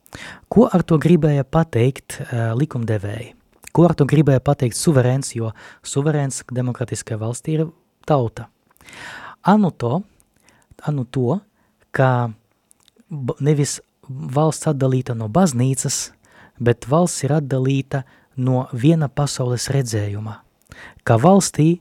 Ko ar to gribēja pateikt uh, likumdevēji? Ko ar to gribēja pateikt suverēns, jo suverēns demokratiskajā valstī ir tauta. Anu to, anu to, ka nevis valsts atdalīta no baznīcas, bet valsts ir atdalīta no viena pasaules redzējuma. Kā valstī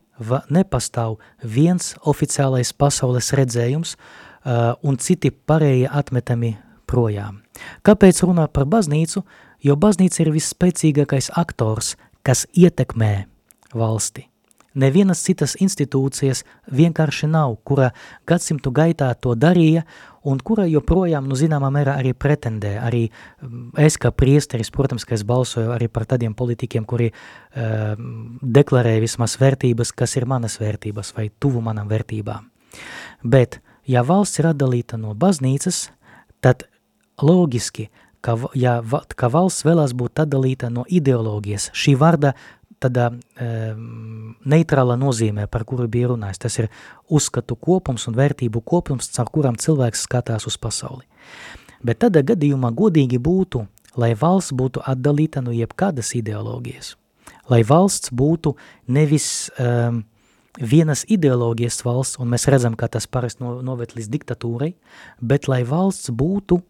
nepastāv viens oficiālais pasaules redzējums uh, un citi pārējie atmetami projām. Kāpēc runā par baznīcu? Jo baznīca ir visspēcīgākais aktors, kas ietekmē valsti. Nevienas citas institūcijas vienkārši nav, kura gadsimtu gaitā to darīja un kura joprojām, nu, zināmā mērā arī pretendē. Arī mm, es kā priesteris, protams, ka es balsoju arī par tādiem politikiem, kuri uh, deklarē vismaz vērtības, kas ir manas vērtības vai tuvu manam vērtībām. Bet, ja valsts ir atdalīta no baznīcas, tad logiski, ka, ja, ka valsts vēlās būt atdalīta no ideoloģijas, šī vārda tādā um, neitrālā nozīmē, par kuru bija runājis. Tas ir uzskatu kopums un vērtību kopums, caur kurām cilvēks skatās uz pasauli. Bet tādā gadījumā godīgi būtu, lai valsts būtu atdalīta no jebkādas ideoloģijas. Lai valsts būtu nevis um, vienas ideoloģijas valsts, un mēs redzam, ka tas parasti no, noved līdz diktatūrai, bet lai valsts būtu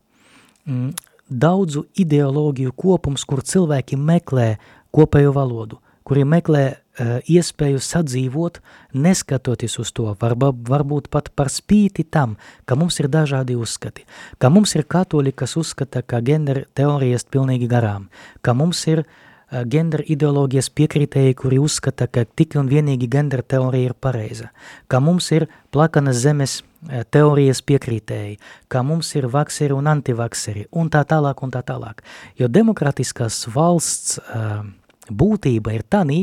mm, daudzu ideoloģiju kopums, kur cilvēki meklē kopējo valodu, kuri meklē uh, iespēju sadzīvot, neskatoties uz to, varbūt pat par spīti tam, ka mums ir dažādi uzskati, ka mums ir katoļi, kas uzskata, ka gender teorijas pilnīgi garām, ka mums ir uh, gender ideoloģijas piekritēji, kuri uzskata, ka tik un vienīgi gender teorija ir pareiza, ka mums ir plakanas zemes uh, teorijas piekritēji, ka mums ir vakseri un antivakseri, un tā tālāk un tā tālāk. Jo demokratiskās valsts uh, būtība ir tanī,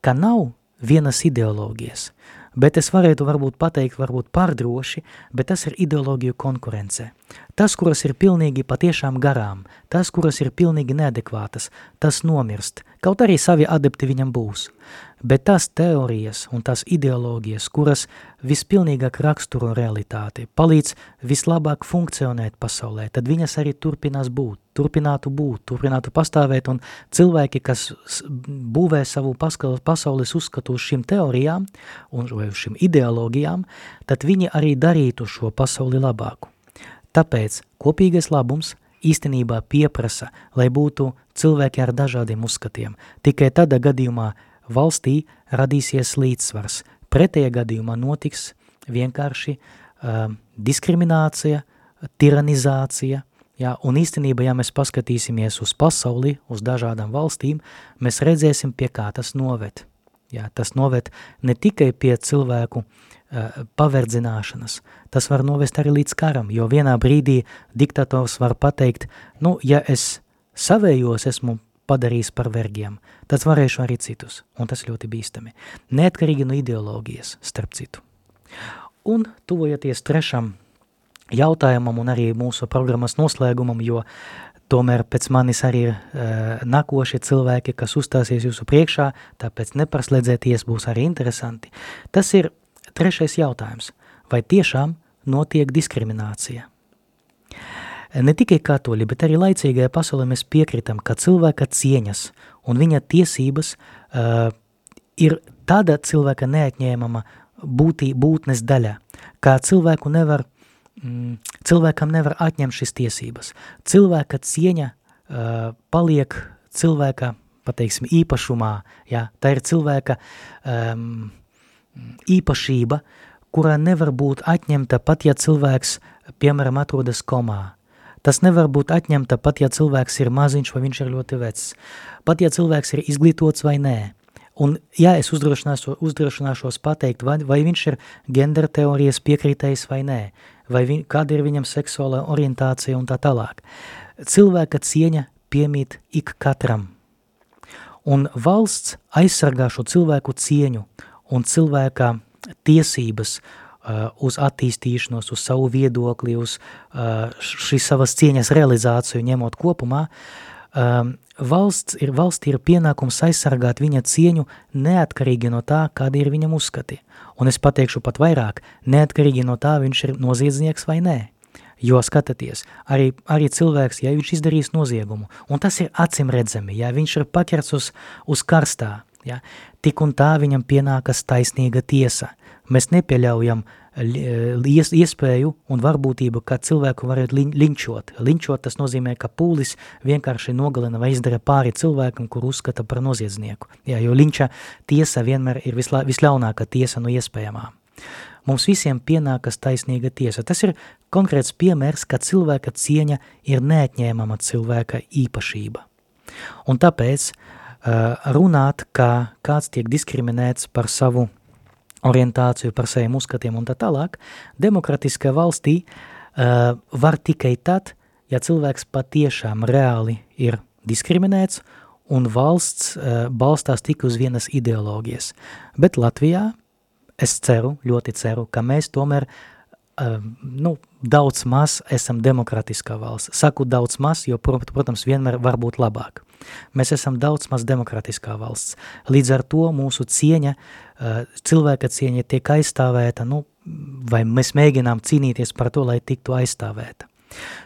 ka nav vienas ideoloģijas, bet es varētu varbūt pateikt, varbūt pārdroši, bet tas ir ideoloģiju konkurence. Tas, kuras ir pilnīgi patiešām garām, tas, kuras ir pilnīgi neadekvātas, tas nomirst, kaut arī savi adepti viņam būs. Bet tās teorijas un tās ideoloģijas, kuras vispilnīgāk raksturo realitāti, palīdz vislabāk funkcionēt pasaulē, tad viņas arī turpinās būt, turpinātu būt, turpinātu pastāvēt, un cilvēki, kas būvē savu pasaules uzskatu uz šīm teorijām un uz šīm ideoloģijām, tad viņi arī darītu šo pasauli labāku. Tāpēc kopīgais labums īstenībā pieprasa, lai būtu cilvēki ar dažādiem uzskatiem. Tikai tādā gadījumā valstī radīsies līdzsvars. Pretējā gadījumā notiks vienkārši uh, diskriminācija, tiranizācija, jā, un īstenībā, ja mēs paskatīsimies uz pasauli, uz dažādām valstīm, mēs redzēsim, pie kā tas noved. Jā, tas noved ne tikai pie cilvēku uh, paverdzināšanas, tas var novest arī līdz karam, jo vienā brīdī diktators var pateikt, nu, ja es savējos esmu padarījis par vergiem, tad varēšu arī citus, un tas ļoti bīstami. Neatkarīgi no ideoloģijas, starp citu. Un tuvojoties trešam jautājumam un arī mūsu programmas noslēgumam, jo tomēr pēc manis arī ir uh, nākošie cilvēki, kas uzstāsies jūsu priekšā, tāpēc nepraslēdzēties būs arī interesanti. Tas ir trešais jautājums. Vai tiešām notiek diskriminācija? Ne tikai katoļi, bet arī laicīgajā pasaulē mēs piekritam, ka cilvēka cieņas un viņa tiesības uh, ir tāda cilvēka neatņēmama būtī, būtnes daļa, kā cilvēku nevar, mm, cilvēkam nevar atņemt šis tiesības. Cilvēka cieņa uh, paliek cilvēka, pateiksim, īpašumā, ja? tā ir cilvēka um, īpašība, kurā nevar būt atņemta pat, ja cilvēks, piemēram, atrodas komā. Tas nevar būt atņemta pat, ja cilvēks ir maziņš vai viņš ir ļoti vecs. Pat, ja cilvēks ir izglītots vai nē. Un, ja es uzdrošināšos pateikt, vai, vai viņš ir gender teorijas piekrītējs vai nē, vai vi, kāda ir viņam seksuālā orientācija un tā tālāk. Cilvēka cieņa piemīt ik katram. Un valsts aizsargā šo cilvēku cieņu un cilvēka tiesības Uh, uz attīstīšanos, uz savu viedokli, uz uh, šīs savas cieņas realizāciju ņemot kopumā, um, valsts ir, valsts ir pienākums aizsargāt viņa cieņu neatkarīgi no tā, kādi ir viņam uzskati. Un es pateikšu pat vairāk, neatkarīgi no tā, viņš ir noziedznieks vai nē. Jo skatieties, arī, arī cilvēks, ja viņš izdarīs noziegumu, un tas ir acim redzami, ja viņš ir paķerts uz, uz karstā, ja, tik un tā viņam pienākas taisnīga tiesa. Mēs nepieļaujam ies, iespēju un varbūtību, ka cilvēku varētu liņ, liņčot. Liņčot tas nozīmē, ka pūlis vienkārši nogalina vai izdara pāri cilvēkam, kur uzskata par noziedznieku. Jā, jo liņča tiesa vienmēr ir visla, visļaunākā tiesa no iespējamām. Mums visiem pienākas taisnīga tiesa. Tas ir konkrēts piemērs, ka cilvēka cieņa ir neatņēmama cilvēka īpašība. Un tāpēc uh, runāt, ka kāds tiek diskriminēts par savu orientāciju par saviem uzskatiem un tā tālāk, demokratiskā valstī uh, var tikai tad, ja cilvēks patiešām reāli ir diskriminēts un valsts uh, balstās tik uz vienas ideoloģijas. Bet Latvijā es ceru, ļoti ceru, ka mēs tomēr nu, daudz maz esam demokratiskā valsts. Saku daudz maz, jo, protams, vienmēr var būt labāk. Mēs esam daudz maz demokratiskā valsts. Līdz ar to mūsu cieņa, uh, cilvēka cieņa tiek aizstāvēta, nu, vai mēs mēģinām cīnīties par to, lai tiktu aizstāvēta.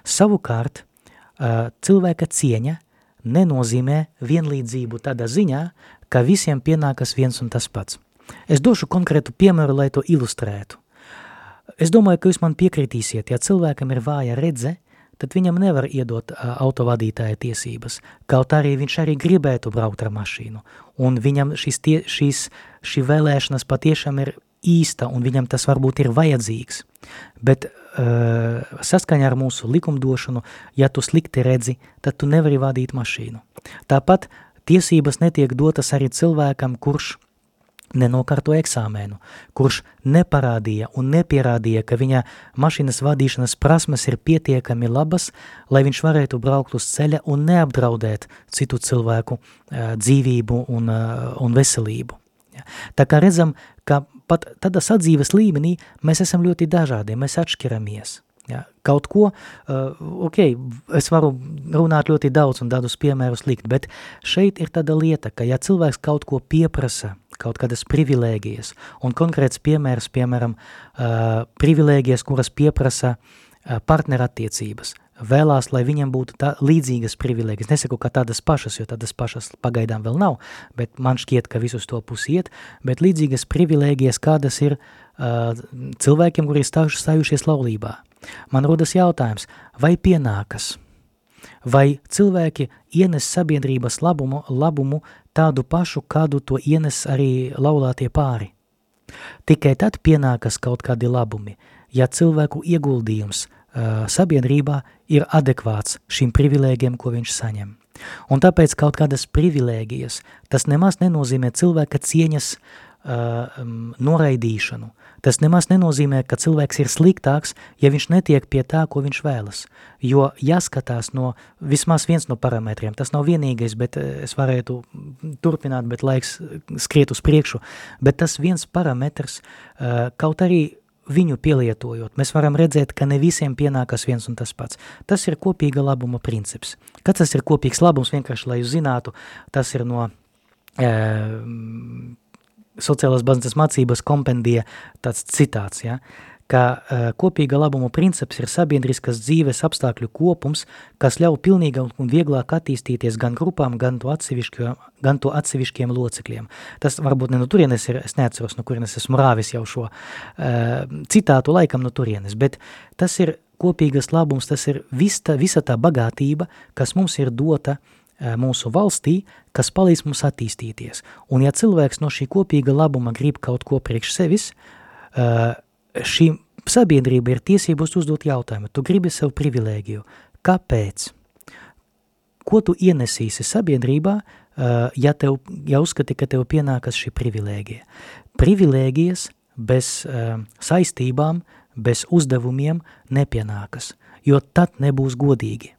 Savukārt, uh, cilvēka cieņa nenozīmē vienlīdzību tādā ziņā, ka visiem pienākas viens un tas pats. Es došu konkrētu piemēru, lai to ilustrētu. Es domāju, ka jūs man piekritīsiet, ja cilvēkam ir vāja redze, tad viņam nevar iedot uh, autovadītāja tiesības, kaut arī viņš arī gribētu braukt ar mašīnu, un viņam šis tie, šis, šī vēlēšanas patiešām ir īsta, un viņam tas varbūt ir vajadzīgs, bet uh, saskaņā ar mūsu likumdošanu, ja tu slikti redzi, tad tu nevari vadīt mašīnu. Tāpat tiesības netiek dotas arī cilvēkam, kurš nenokārto eksāmēnu, kurš neparādīja un nepierādīja, ka viņa mašīnas vadīšanas prasmes ir pietiekami labas, lai viņš varētu braukt uz ceļa un neapdraudēt citu cilvēku uh, dzīvību un, uh, un veselību. Tā kā redzam, ka pat tādā sadzīves līmenī mēs esam ļoti dažādi, mēs atšķiramies. Ja, kaut ko, uh, ok, es varu runāt ļoti daudz un tādus piemērus likt, bet šeit ir tāda lieta, ka ja cilvēks kaut ko pieprasa, kaut kādas privilēģijas, un konkrēts piemērs, piemēram, uh, privilēģijas, kuras pieprasa uh, partnerattiecības, vēlās, lai viņam būtu tā, līdzīgas privilēģijas. Nesaku, ka tādas pašas, jo tādas pašas pagaidām vēl nav, bet man šķiet, ka visus to pusi iet, bet līdzīgas privilēģijas, kādas ir uh, cilvēkiem, kuri ir stājuši, stājušies laulībā. Man rodas jautājums, vai pienākas, vai cilvēki ienes sabiedrības labumu, labumu tādu pašu, kādu to ienes arī laulātie pāri. Tikai tad pienākas kaut kādi labumi, ja cilvēku ieguldījums – Uh, sabiedrībā ir adekvāts šīm privilēģiem, ko viņš saņem. Un tāpēc kaut kādas privilēģijas, tas nemaz nenozīmē cilvēka cieņas uh, noraidīšanu. Tas nemaz nenozīmē, ka cilvēks ir sliktāks, ja viņš netiek pie tā, ko viņš vēlas. Jo jāskatās no vismaz viens no parametriem, tas nav vienīgais, bet uh, es varētu turpināt, bet laiks skriet uz priekšu, bet tas viens parametrs, uh, kaut arī viņu pielietojot, mēs varam redzēt, ka ne visiem pienākas viens un tas pats. Tas ir kopīga labuma princips. Kad tas ir kopīgs labums, vienkārši, lai jūs zinātu, tas ir no e, sociālās baznīcas mācības kompendija tāds citāts, ja? ka uh, kopīga labuma princips ir sabiedriskas dzīves apstākļu kopums, kas ļauj pilnīgāk un vieglāk attīstīties gan grupām, gan to, gan to atsevišķiem locekļiem. Tas varbūt ne no turienes ir, es neatceros, no kurienes esmu rāvis jau šo uh, citātu laikam no turienes, bet tas ir kopīgas labums, tas ir vista, visa tā bagātība, kas mums ir dota uh, mūsu valstī, kas palīdz mums attīstīties. Un ja cilvēks no šī kopīga labuma grib kaut ko priekš sevis, uh, šī sabiedrība ir tiesības uzdot jautājumu. Tu gribi sev privilēģiju. Kāpēc? Ko tu ienesīsi sabiedrībā, ja, tev, ja uzskati, ka tev pienākas šī privilēģija? Privilēģijas bez saistībām, bez uzdevumiem nepienākas, jo tad nebūs godīgi.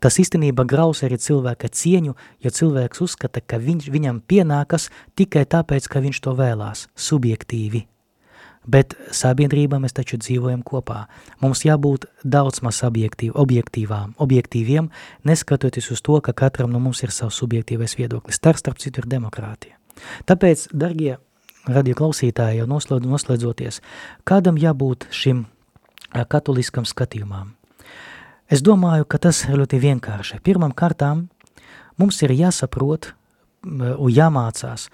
Tas īstenībā graus arī cilvēka cieņu, jo cilvēks uzskata, ka viņš, viņam pienākas tikai tāpēc, ka viņš to vēlās, subjektīvi bet sabiedrībā mēs taču dzīvojam kopā. Mums jābūt daudz maz objektīv, objektīvām, objektīviem, neskatoties uz to, ka katram no mums ir savs subjektīvais viedoklis. Tā starp citu ir demokrātija. Tāpēc, dargie radio klausītāji, jau noslēdz, noslēdzoties, kādam jābūt šim katoliskam skatījumam? Es domāju, ka tas ir ļoti vienkārši. Pirmam kārtām mums ir jāsaprot un jāmācās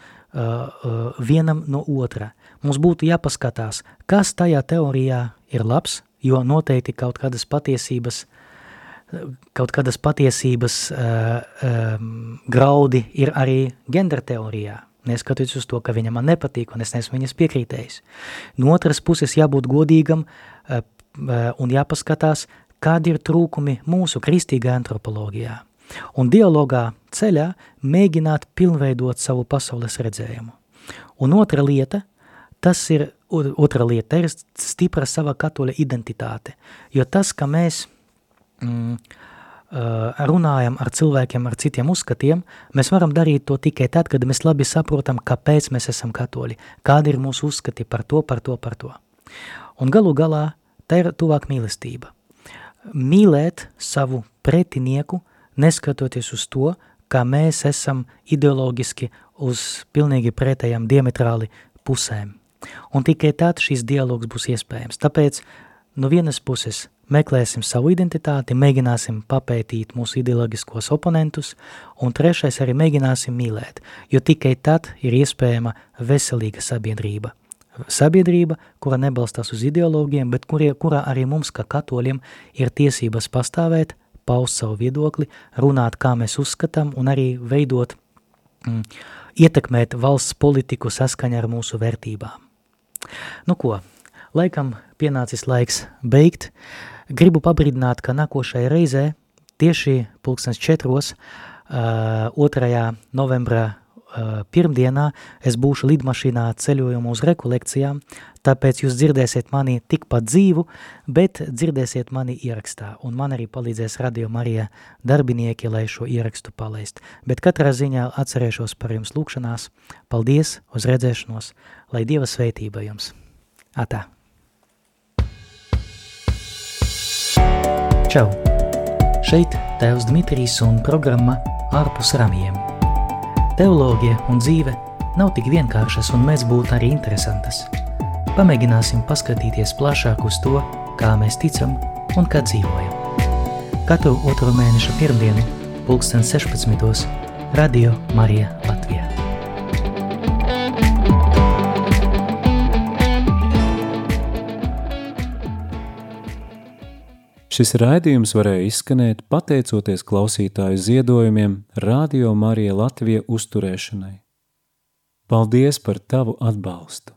vienam no otra – mums būtu jāpaskatās, kas tajā teorijā ir labs, jo noteikti kaut kādas patiesības, kaut kādas patiesības graudi ir arī gender teorijā, neskatoties uz to, ka viņa man nepatīk un es neesmu viņas piekrītējis. No otras puses jābūt godīgam un jāpaskatās, kādi ir trūkumi mūsu kristīgā antropoloģijā. Un dialogā ceļā mēģināt pilnveidot savu pasaules redzējumu. Un otra lieta – tas ir otra lieta, ir stipra sava katoļa identitāte, jo tas, ka mēs mm, runājam ar cilvēkiem ar citiem uzskatiem, mēs varam darīt to tikai tad, kad mēs labi saprotam, kāpēc mēs esam katoļi, kādi ir mūsu uzskati par to, par to, par to. Un galu galā tā ir tuvāk mīlestība. Mīlēt savu pretinieku, neskatoties uz to, kā mēs esam ideoloģiski uz pilnīgi pretējām diametrāli pusēm. Un tikai tad šis dialogs būs iespējams. Tāpēc no vienas puses meklēsim savu identitāti, mēģināsim papētīt mūsu ideoloģiskos oponentus, un trešais arī mēģināsim mīlēt, jo tikai tad ir iespējama veselīga sabiedrība. Sabiedrība, kura nebalstās uz ideologiem, bet kurie, kurā arī mums, kā katoļiem, ir tiesības pastāvēt, paust savu viedokli, runāt, kā mēs uzskatām, un arī veidot, mm, ietekmēt valsts politiku saskaņā ar mūsu vērtībām. Nu ko, laikam pienācis laiks beigt. Gribu pabrīdināt, ka nākošajai reizē tieši pulkstens četros uh, 2. novembra uh, pirmdienā es būšu lidmašīnā ceļojumu uz rekolekcijām, tāpēc jūs dzirdēsiet mani tikpat dzīvu, bet dzirdēsiet mani ierakstā, un man arī palīdzēs Radio Marija darbinieki, lai šo ierakstu palaist. Bet katrā ziņā atcerēšos par jums lūkšanās. Paldies, uz redzēšanos! lai Dieva svētība jums. Atā! Čau! Šeit Tēvs Dmitrijs un programma ārpus ramiem. Teoloģija un dzīve nav tik vienkāršas un mēs būtu arī interesantas. Pamēģināsim paskatīties plašāk uz to, kā mēs ticam un kā dzīvojam. katru otro mēneša pirmdienu, pulksten 16. Radio Marija Latvijā. Šis raidījums varēja izskanēt pateicoties klausītāju ziedojumiem Radio Marija Latvija uzturēšanai. Paldies par tavu atbalstu!